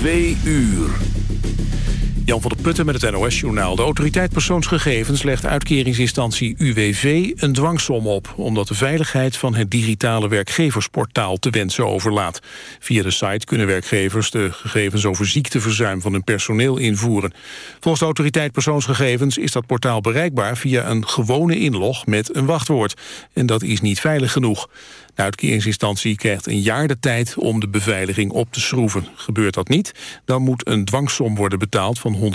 Twee uur. Jan van der Putten met het NOS-journaal. De autoriteit persoonsgegevens legt uitkeringsinstantie UWV een dwangsom op... omdat de veiligheid van het digitale werkgeversportaal te wensen overlaat. Via de site kunnen werkgevers de gegevens over ziekteverzuim van hun personeel invoeren. Volgens de autoriteit persoonsgegevens is dat portaal bereikbaar... via een gewone inlog met een wachtwoord. En dat is niet veilig genoeg. De uitkeringsinstantie krijgt een jaar de tijd om de beveiliging op te schroeven. Gebeurt dat niet, dan moet een dwangsom worden betaald van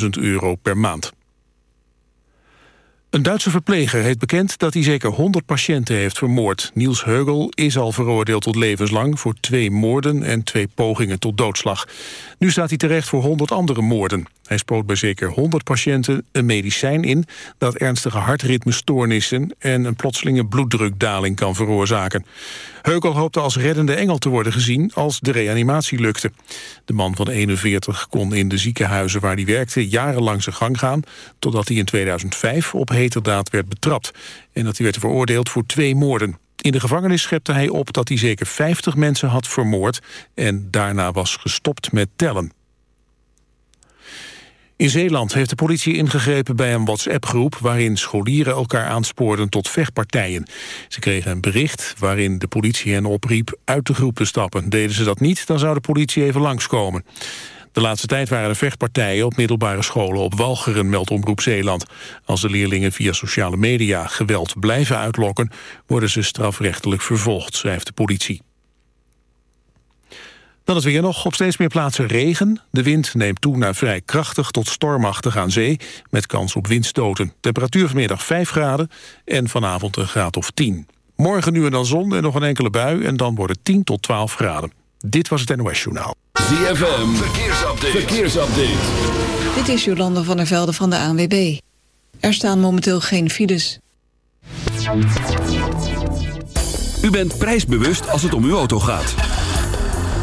150.000 euro per maand. Een Duitse verpleger heeft bekend dat hij zeker 100 patiënten heeft vermoord. Niels Heugel is al veroordeeld tot levenslang voor twee moorden en twee pogingen tot doodslag. Nu staat hij terecht voor 100 andere moorden. Hij spoot bij zeker 100 patiënten een medicijn in dat ernstige hartritmestoornissen en een plotselinge bloeddrukdaling kan veroorzaken. Heukel hoopte als reddende engel te worden gezien als de reanimatie lukte. De man van 41 kon in de ziekenhuizen waar hij werkte jarenlang zijn gang gaan, totdat hij in 2005 op heterdaad werd betrapt en dat hij werd veroordeeld voor twee moorden. In de gevangenis schepte hij op dat hij zeker 50 mensen had vermoord en daarna was gestopt met tellen. In Zeeland heeft de politie ingegrepen bij een WhatsApp-groep... waarin scholieren elkaar aanspoorden tot vechtpartijen. Ze kregen een bericht waarin de politie hen opriep uit de groep te stappen. Deden ze dat niet, dan zou de politie even langskomen. De laatste tijd waren er vechtpartijen op middelbare scholen op Walcheren, meldt Omroep Zeeland. Als de leerlingen via sociale media geweld blijven uitlokken... worden ze strafrechtelijk vervolgd, schrijft de politie. Dan het weer nog. Op steeds meer plaatsen regen. De wind neemt toe naar vrij krachtig tot stormachtig aan zee... met kans op windstoten. Temperatuur vanmiddag 5 graden en vanavond een graad of 10. Morgen nu en dan zon en nog een enkele bui... en dan worden 10 tot 12 graden. Dit was het NOS Journaal. ZFM, verkeersupdate. verkeersupdate. Dit is Jolande van der Velde van de ANWB. Er staan momenteel geen files. U bent prijsbewust als het om uw auto gaat.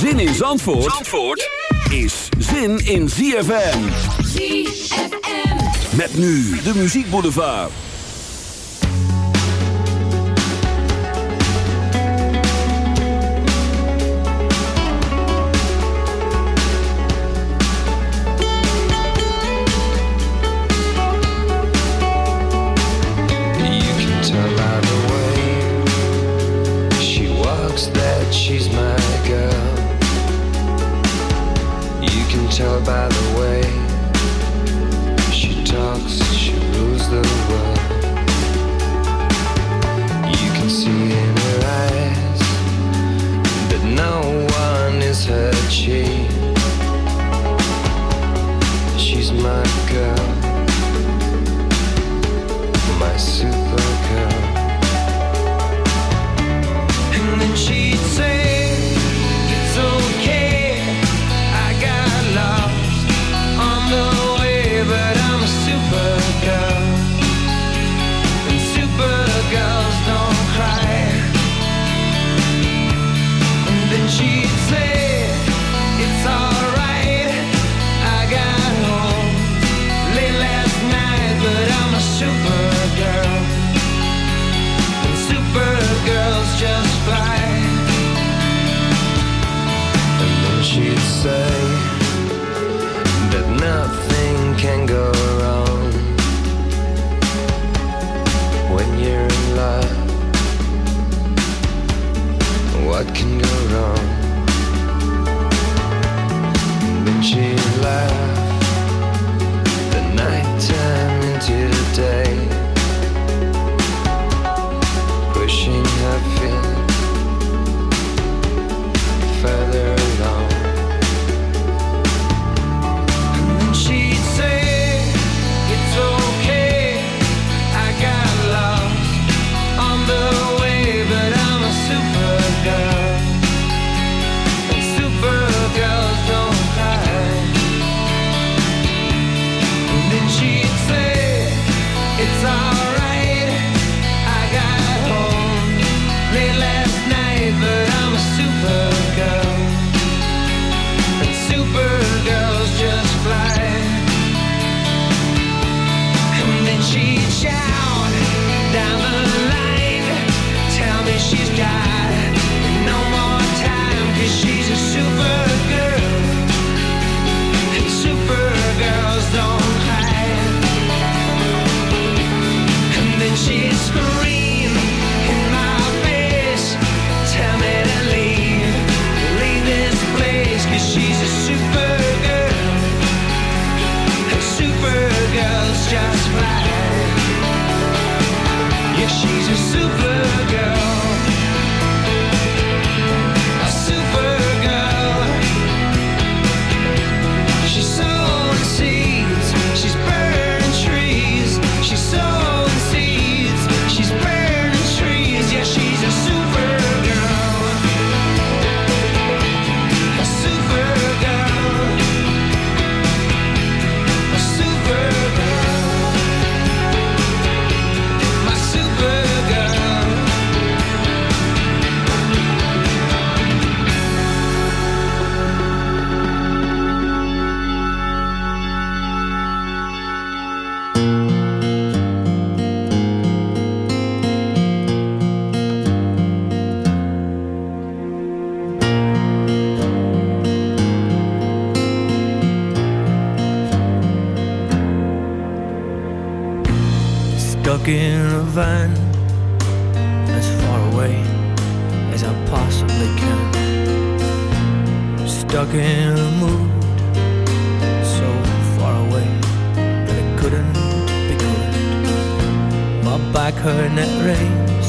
Zin in Zandvoort, Zandvoort yeah! is zin in ZFM. ZFM. Met nu de muziekboulevard. She's my girl can tell by the way like hernet rains.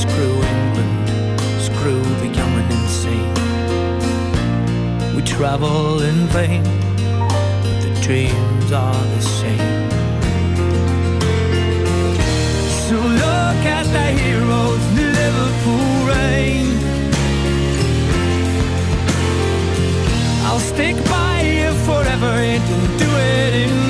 Screw England, screw the young and insane. We travel in vain, but the dreams are the same. So look at the heroes in the Liverpool rain. I'll stick by you forever and do it in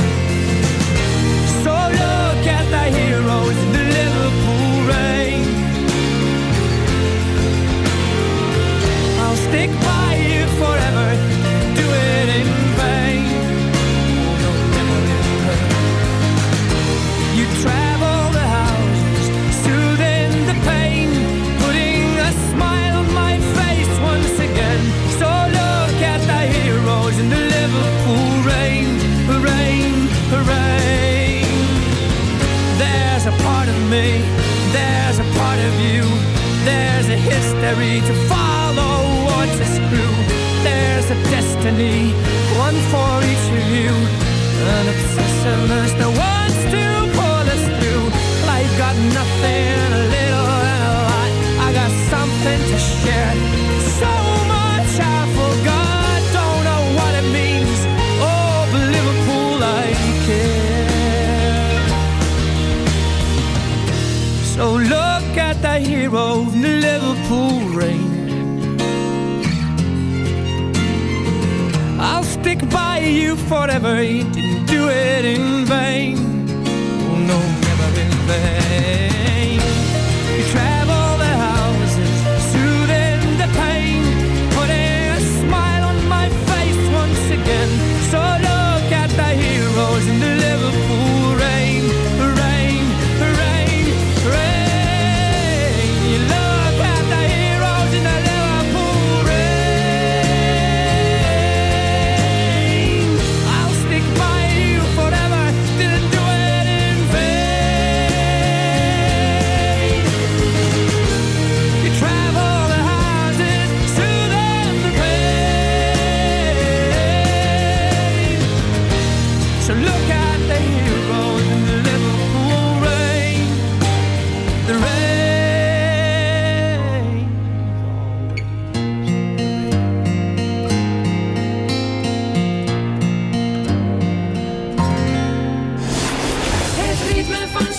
make me find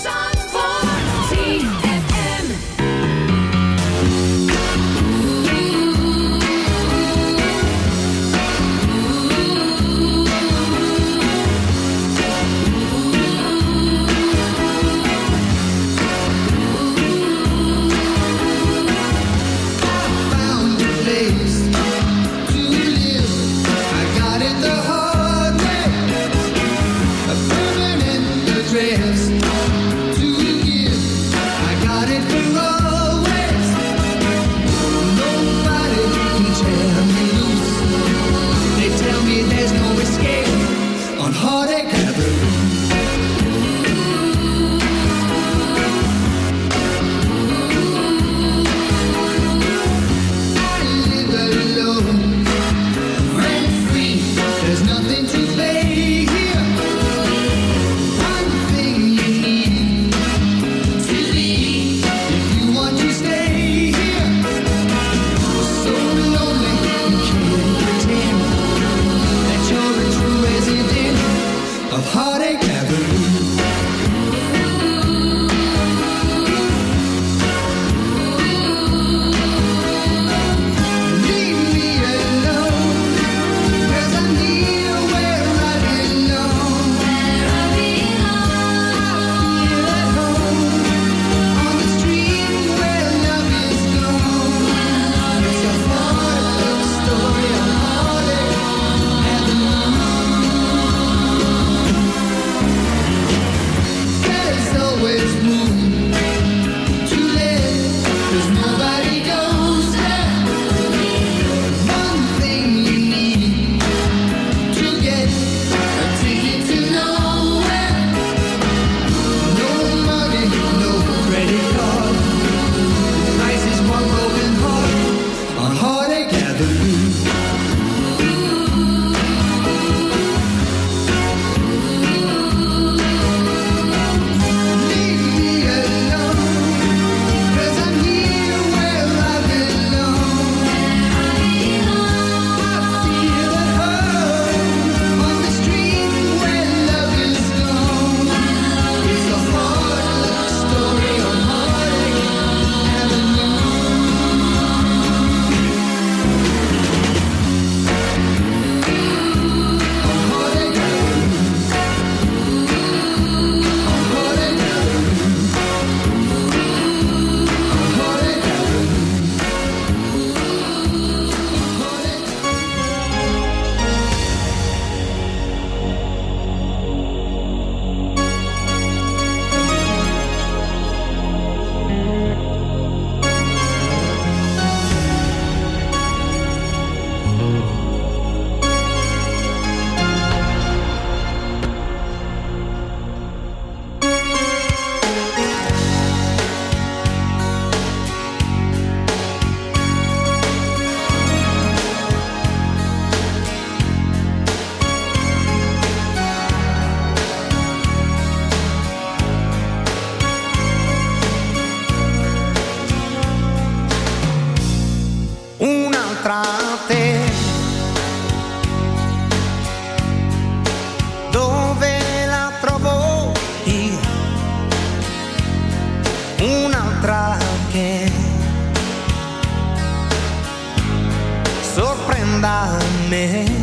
me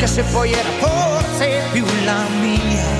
che se poi era forse più la mia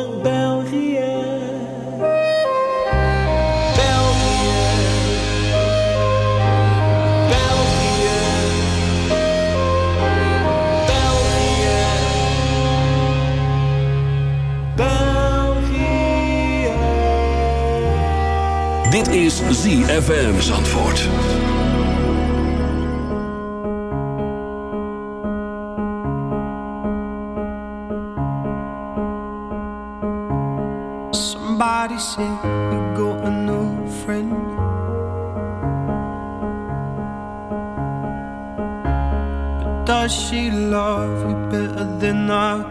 Dit is ZFM Zandvoort. Somebody said you got a new friend. But does she love you better than I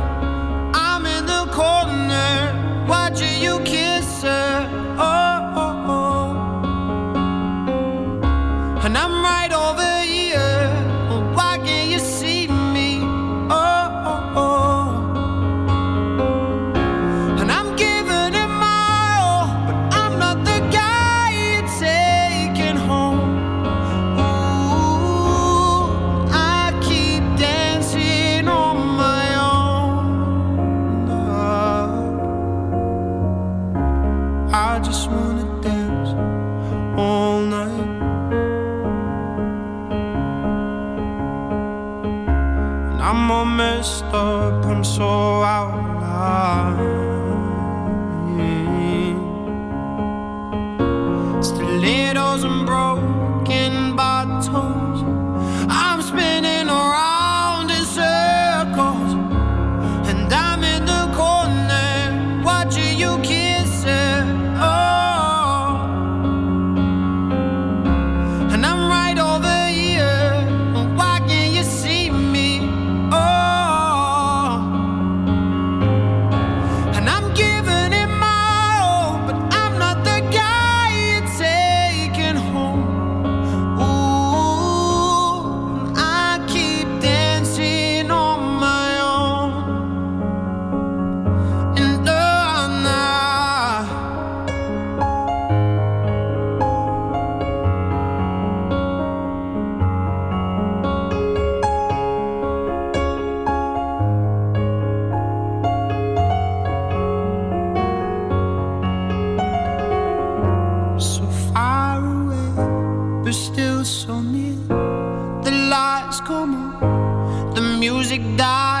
music died